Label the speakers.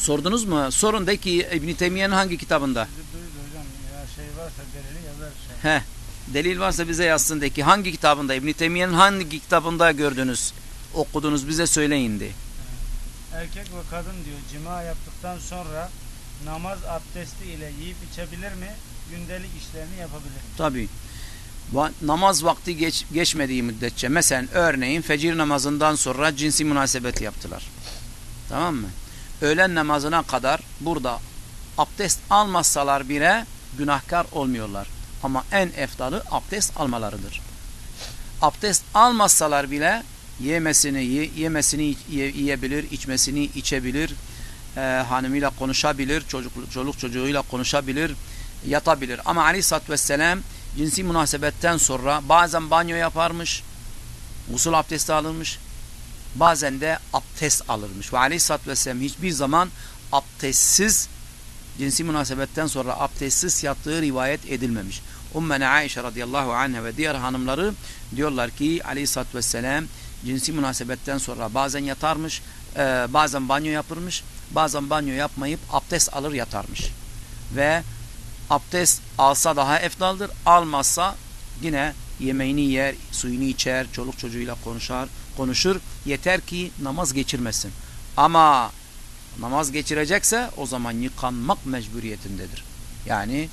Speaker 1: Sordunuz mu? Sorun de ki İbn Teymiye'nin hangi kitabında?
Speaker 2: Şey varsa delili yazar şey.
Speaker 1: He. Delil varsa bize yazsın de ki hangi kitabında İbn Teymiye'nin hangi kitabında gördünüz? Okudunuz bize söyleyin de.
Speaker 2: Erkek ve kadın diyor cima yaptıktan sonra namaz abdesti ile yiyip içebilir mi? Gündelik işlerini yapabilir mi?
Speaker 1: Tabii. Namaz vakti geç, geçmediği müddetçe mesela örneğin fecir namazından sonra cinsi münasebet yaptılar. Tamam mı? Öğlen namazına kadar burada abdest almazsalar bile günahkar olmuyorlar. Ama en eftalı abdest almalarıdır. Abdest almazsalar bile yemesini ye- yemesini ye- yiyebilir, içmesini içebilir, e, hanımıyla konuşabilir, çocuk, çoluk çocuğuyla konuşabilir, yatabilir. Ama aleyhissalatü vesselam cinsi münasebetten sonra bazen banyo yaparmış, usul abdesti alırmış, bazen de abdest alırmış. Ve aleyhissalatü vesselam hiçbir zaman abdestsiz cinsi münasebetten sonra abdestsiz yattığı rivayet edilmemiş. Ummene Aişe radıyallahu anha ve diğer hanımları diyorlar ki aleyhissalatü vesselam cinsi münasebetten sonra bazen yatarmış, e, bazen banyo yapırmış, bazen banyo yapmayıp abdest alır yatarmış. Ve abdest alsa daha eftaldır, almazsa yine yemeğini yer, suyunu içer, çoluk çocuğuyla konuşar, konuşur. Yeter ki namaz geçirmesin. Ama namaz geçirecekse o zaman yıkanmak mecburiyetindedir. Yani